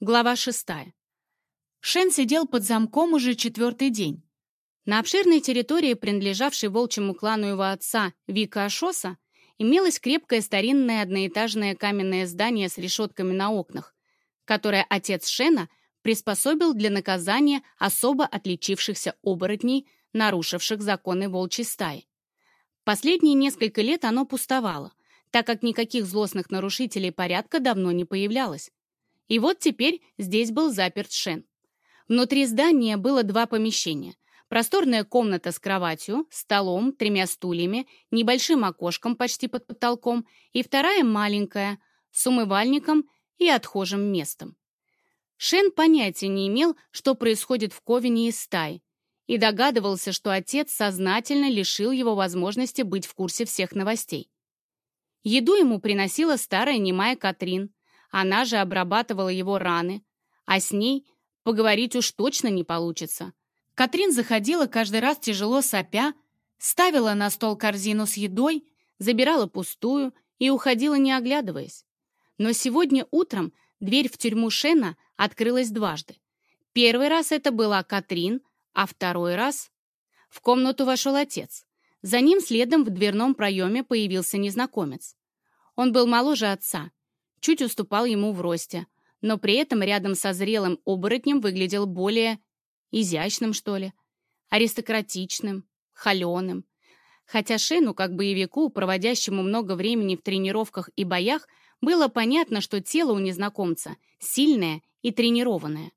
Глава шестая. Шен сидел под замком уже четвертый день. На обширной территории, принадлежавшей волчьему клану его отца Вика Ашоса, имелось крепкое старинное одноэтажное каменное здание с решетками на окнах, которое отец Шена приспособил для наказания особо отличившихся оборотней, нарушивших законы волчьей стаи. Последние несколько лет оно пустовало, так как никаких злостных нарушителей порядка давно не появлялось. И вот теперь здесь был заперт Шен. Внутри здания было два помещения. Просторная комната с кроватью, столом, тремя стульями, небольшим окошком почти под потолком и вторая маленькая, с умывальником и отхожим местом. Шен понятия не имел, что происходит в Ковине и стае, и догадывался, что отец сознательно лишил его возможности быть в курсе всех новостей. Еду ему приносила старая немая Катрин, она же обрабатывала его раны, а с ней поговорить уж точно не получится. Катрин заходила каждый раз тяжело сопя, ставила на стол корзину с едой, забирала пустую и уходила, не оглядываясь. Но сегодня утром дверь в тюрьму Шена открылась дважды. Первый раз это была Катрин, а второй раз... В комнату вошел отец. За ним следом в дверном проеме появился незнакомец. Он был моложе отца, чуть уступал ему в росте, но при этом рядом со зрелым оборотнем выглядел более изящным, что ли, аристократичным, холеным. Хотя Шену, как боевику, проводящему много времени в тренировках и боях, было понятно, что тело у незнакомца сильное и тренированное.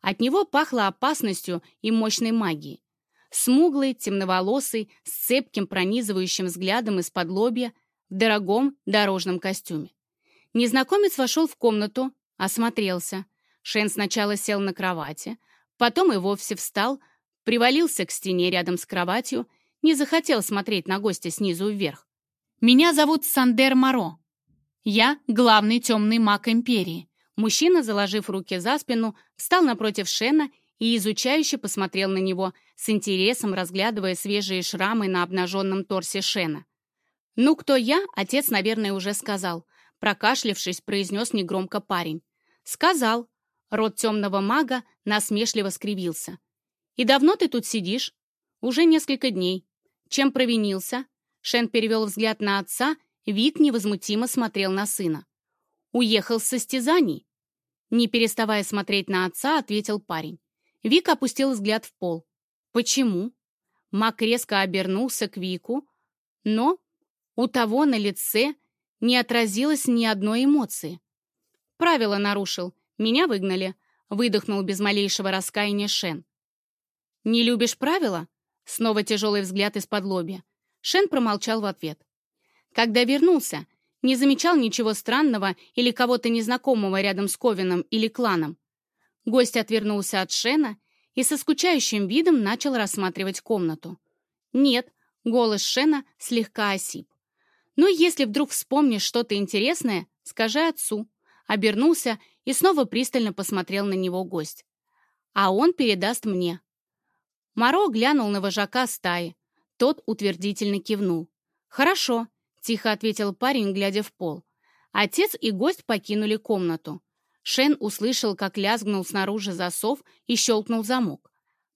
От него пахло опасностью и мощной магией. Смуглый, темноволосый, с цепким пронизывающим взглядом из-под лобья, в дорогом дорожном костюме. Незнакомец вошел в комнату, осмотрелся. Шен сначала сел на кровати, потом и вовсе встал, привалился к стене рядом с кроватью, не захотел смотреть на гостя снизу вверх. «Меня зовут Сандер Моро. Я главный темный маг Империи». Мужчина, заложив руки за спину, встал напротив Шена и изучающе посмотрел на него, с интересом разглядывая свежие шрамы на обнаженном торсе Шена. «Ну, кто я?» — отец, наверное, уже сказал — Прокашлявшись, произнес негромко парень. «Сказал». Рот темного мага насмешливо скривился. «И давно ты тут сидишь?» «Уже несколько дней». «Чем провинился?» Шен перевел взгляд на отца, вид невозмутимо смотрел на сына. «Уехал с состязаний?» Не переставая смотреть на отца, ответил парень. Вик опустил взгляд в пол. «Почему?» Мак резко обернулся к Вику, но у того на лице не отразилось ни одной эмоции. Правило нарушил, меня выгнали, выдохнул без малейшего раскаяния Шен. «Не любишь правила?» Снова тяжелый взгляд из-под лобья. Шен промолчал в ответ. Когда вернулся, не замечал ничего странного или кого-то незнакомого рядом с Ковином или кланом. Гость отвернулся от Шена и со скучающим видом начал рассматривать комнату. «Нет», — голос Шена слегка осип. «Ну, если вдруг вспомнишь что-то интересное, скажи отцу». Обернулся и снова пристально посмотрел на него гость. «А он передаст мне». Моро глянул на вожака стаи. Тот утвердительно кивнул. «Хорошо», — тихо ответил парень, глядя в пол. Отец и гость покинули комнату. Шен услышал, как лязгнул снаружи засов и щелкнул замок.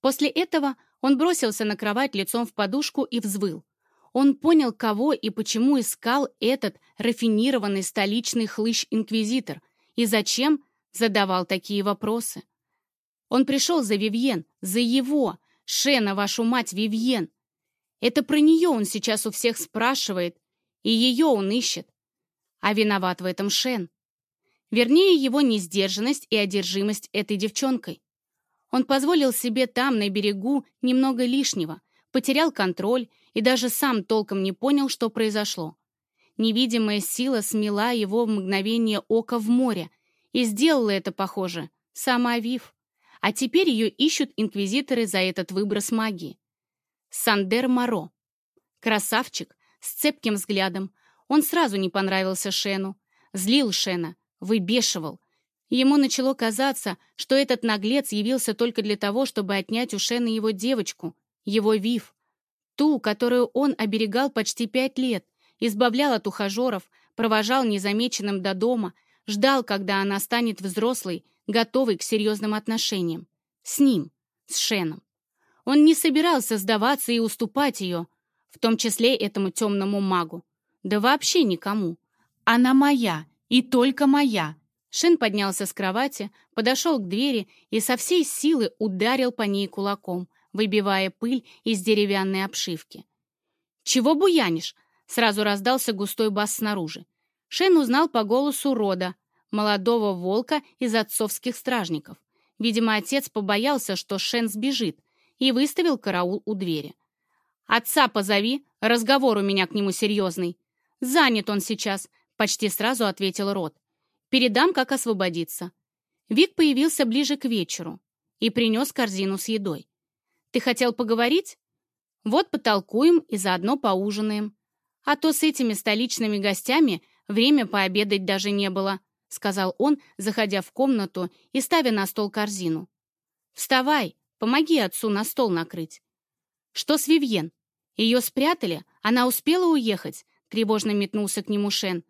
После этого он бросился на кровать лицом в подушку и взвыл. Он понял, кого и почему искал этот рафинированный столичный хлыщ-инквизитор и зачем задавал такие вопросы. Он пришел за Вивьен, за его, Шена, вашу мать, Вивьен. Это про нее он сейчас у всех спрашивает, и ее он ищет. А виноват в этом Шен. Вернее, его несдержанность и одержимость этой девчонкой. Он позволил себе там, на берегу, немного лишнего, потерял контроль и даже сам толком не понял, что произошло. Невидимая сила смела его в мгновение ока в море, и сделала это, похоже, сама Вив. А теперь ее ищут инквизиторы за этот выброс магии. Сандер Моро. Красавчик, с цепким взглядом. Он сразу не понравился Шену. Злил Шена, выбешивал. Ему начало казаться, что этот наглец явился только для того, чтобы отнять у Шена его девочку, его Вив. Ту, которую он оберегал почти пять лет, избавлял от ухажеров, провожал незамеченным до дома, Ждал, когда она станет взрослой, готовой к серьезным отношениям. С ним, с Шеном. Он не собирался сдаваться и уступать ее, в том числе этому темному магу. Да вообще никому. Она моя, и только моя. Шен поднялся с кровати, подошел к двери и со всей силы ударил по ней кулаком, выбивая пыль из деревянной обшивки. «Чего буянишь?» — сразу раздался густой бас снаружи. Шен узнал по голосу Рода, молодого волка из отцовских стражников. Видимо, отец побоялся, что Шен сбежит, и выставил караул у двери. «Отца позови, разговор у меня к нему серьезный». «Занят он сейчас», — почти сразу ответил Род. «Передам, как освободиться». Вик появился ближе к вечеру и принес корзину с едой. «Ты хотел поговорить? Вот потолкуем и заодно поужинаем. А то с этими столичными гостями время пообедать даже не было», — сказал он, заходя в комнату и ставя на стол корзину. «Вставай, помоги отцу на стол накрыть». «Что с Вивьен? Ее спрятали? Она успела уехать?» — тревожно метнулся к нему Шен.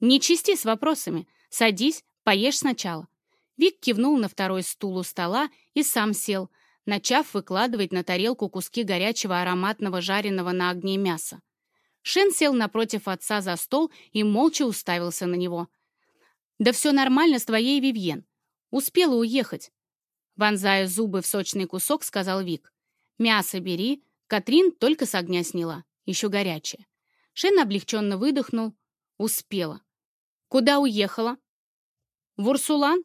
«Не чисти с вопросами. Садись, поешь сначала». Вик кивнул на второй стул у стола и сам сел, начав выкладывать на тарелку куски горячего ароматного жареного на огне мяса. Шен сел напротив отца за стол и молча уставился на него. «Да все нормально с твоей Вивьен. Успела уехать». Вонзая зубы в сочный кусок, сказал Вик. «Мясо бери. Катрин только с огня сняла. Еще горячее». Шен облегченно выдохнул. Успела. «Куда уехала?» «В Урсулан?»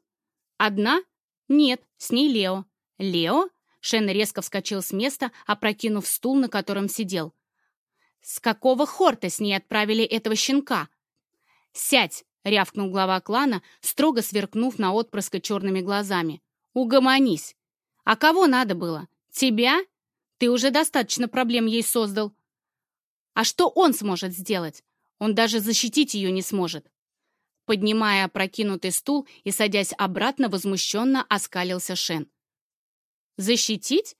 «Одна?» «Нет, с ней Лео». «Лео?» Шен резко вскочил с места, опрокинув стул, на котором сидел. «С какого хорта с ней отправили этого щенка?» «Сядь!» — рявкнул глава клана, строго сверкнув на отпрыска черными глазами. «Угомонись! А кого надо было? Тебя? Ты уже достаточно проблем ей создал. А что он сможет сделать? Он даже защитить ее не сможет». Поднимая опрокинутый стул и садясь обратно, возмущенно оскалился Шен. «Защитить?»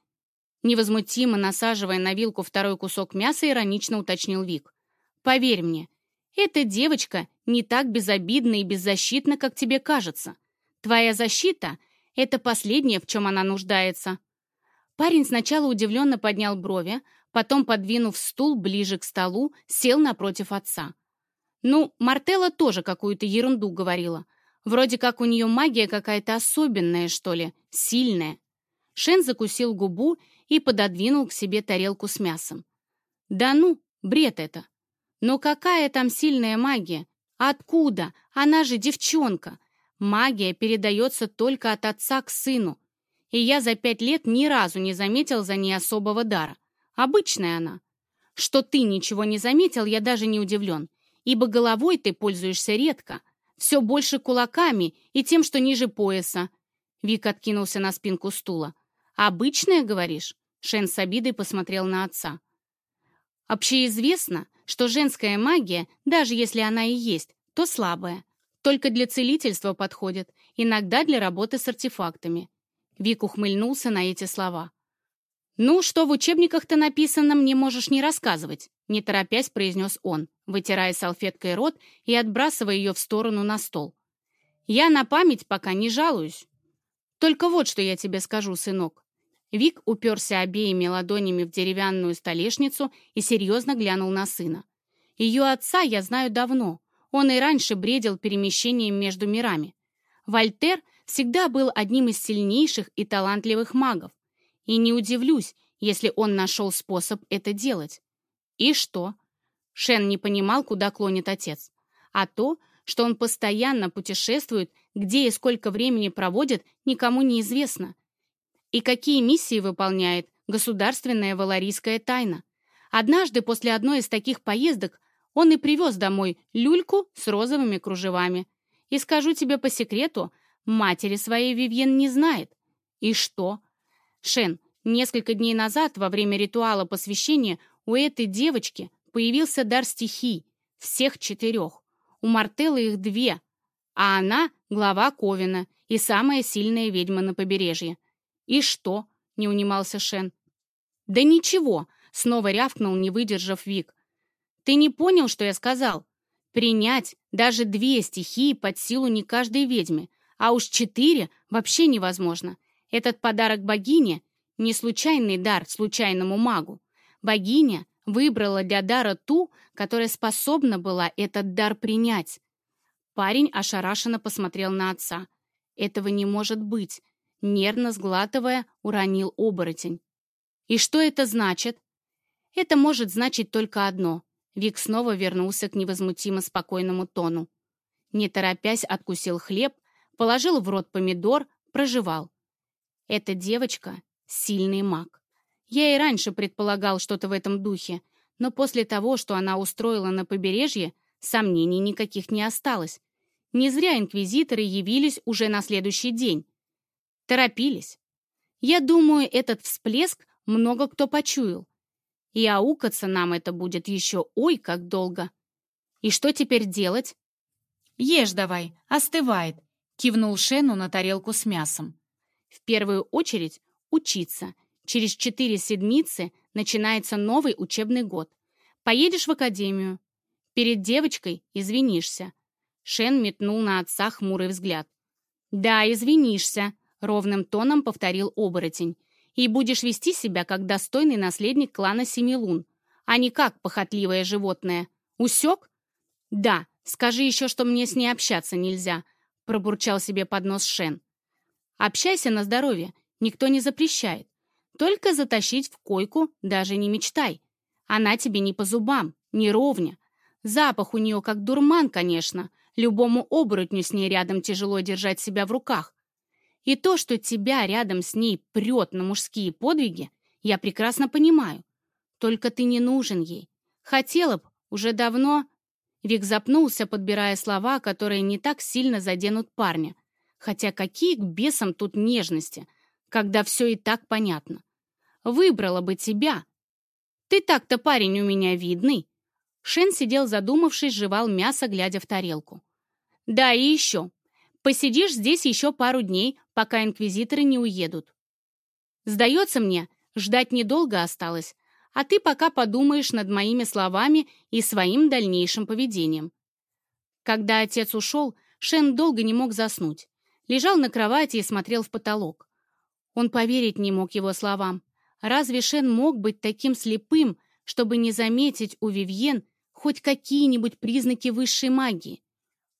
Невозмутимо насаживая на вилку второй кусок мяса, иронично уточнил Вик. «Поверь мне, эта девочка не так безобидна и беззащитна, как тебе кажется. Твоя защита — это последнее, в чем она нуждается». Парень сначала удивленно поднял брови, потом, подвинув стул ближе к столу, сел напротив отца. Ну, Мартелла тоже какую-то ерунду говорила. Вроде как у нее магия какая-то особенная, что ли, сильная. Шен закусил губу и пододвинул к себе тарелку с мясом. «Да ну, бред это! Но какая там сильная магия? Откуда? Она же девчонка! Магия передается только от отца к сыну. И я за пять лет ни разу не заметил за ней особого дара. Обычная она. Что ты ничего не заметил, я даже не удивлен, ибо головой ты пользуешься редко, все больше кулаками и тем, что ниже пояса». Вик откинулся на спинку стула. «Обычная, говоришь?» Шен с обидой посмотрел на отца. «Общеизвестно, что женская магия, даже если она и есть, то слабая. Только для целительства подходит, иногда для работы с артефактами». Вик ухмыльнулся на эти слова. «Ну, что в учебниках-то написано, мне можешь не рассказывать», не торопясь произнес он, вытирая салфеткой рот и отбрасывая ее в сторону на стол. «Я на память пока не жалуюсь. Только вот что я тебе скажу, сынок. Вик уперся обеими ладонями в деревянную столешницу и серьезно глянул на сына. «Ее отца я знаю давно. Он и раньше бредил перемещением между мирами. Вольтер всегда был одним из сильнейших и талантливых магов. И не удивлюсь, если он нашел способ это делать. И что? Шен не понимал, куда клонит отец. А то, что он постоянно путешествует, где и сколько времени проводит, никому не известно и какие миссии выполняет государственная валарийская тайна. Однажды после одной из таких поездок он и привез домой люльку с розовыми кружевами. И скажу тебе по секрету, матери своей Вивьен не знает. И что? Шен, несколько дней назад во время ритуала посвящения у этой девочки появился дар стихий, всех четырех. У Мартеллы их две, а она глава Ковина и самая сильная ведьма на побережье. «И что?» — не унимался Шен. «Да ничего!» — снова рявкнул, не выдержав Вик. «Ты не понял, что я сказал? Принять даже две стихии под силу не каждой ведьме, а уж четыре вообще невозможно. Этот подарок богине — не случайный дар случайному магу. Богиня выбрала для дара ту, которая способна была этот дар принять. Парень ошарашенно посмотрел на отца. «Этого не может быть», — нервно сглатывая, уронил оборотень. «И что это значит?» «Это может значить только одно». Вик снова вернулся к невозмутимо спокойному тону. Не торопясь, откусил хлеб, положил в рот помидор, прожевал. Эта девочка — сильный маг. Я и раньше предполагал что-то в этом духе, но после того, что она устроила на побережье, сомнений никаких не осталось. Не зря инквизиторы явились уже на следующий день. Торопились. Я думаю, этот всплеск много кто почуял. И аукаться нам это будет еще ой как долго. И что теперь делать? «Ешь давай, остывает», — кивнул Шену на тарелку с мясом. «В первую очередь учиться. Через четыре седмицы начинается новый учебный год. Поедешь в академию. Перед девочкой извинишься». Шен метнул на отца хмурый взгляд. «Да, извинишься», — ровным тоном повторил оборотень и будешь вести себя как достойный наследник клана Семилун, а не как похотливое животное. Усек? Да, скажи еще, что мне с ней общаться нельзя, пробурчал себе под нос Шен. Общайся на здоровье, никто не запрещает. Только затащить в койку даже не мечтай. Она тебе не по зубам, не ровня. Запах у нее как дурман, конечно. Любому оборотню с ней рядом тяжело держать себя в руках. И то, что тебя рядом с ней прет на мужские подвиги, я прекрасно понимаю. Только ты не нужен ей. Хотела б уже давно...» Вик запнулся, подбирая слова, которые не так сильно заденут парня. Хотя какие к бесам тут нежности, когда все и так понятно. Выбрала бы тебя. Ты так-то парень у меня видный. Шен сидел задумавшись, жевал мясо, глядя в тарелку. Да, и еще. Посидишь здесь еще пару дней, пока инквизиторы не уедут. Сдается мне, ждать недолго осталось, а ты пока подумаешь над моими словами и своим дальнейшим поведением. Когда отец ушел, Шен долго не мог заснуть. Лежал на кровати и смотрел в потолок. Он поверить не мог его словам. Разве Шен мог быть таким слепым, чтобы не заметить у Вивьен хоть какие-нибудь признаки высшей магии?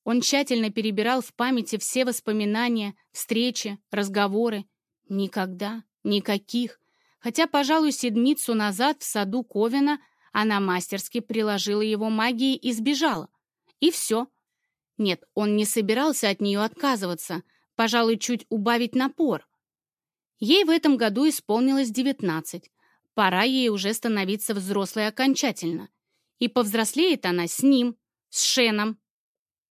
Он тщательно перебирал в памяти все воспоминания, встречи, разговоры. Никогда, никаких. Хотя, пожалуй, седмицу назад в саду Ковина она мастерски приложила его магией и сбежала. И все. Нет, он не собирался от нее отказываться, пожалуй, чуть убавить напор. Ей в этом году исполнилось девятнадцать. Пора ей уже становиться взрослой окончательно. И повзрослеет она с ним, с Шеном,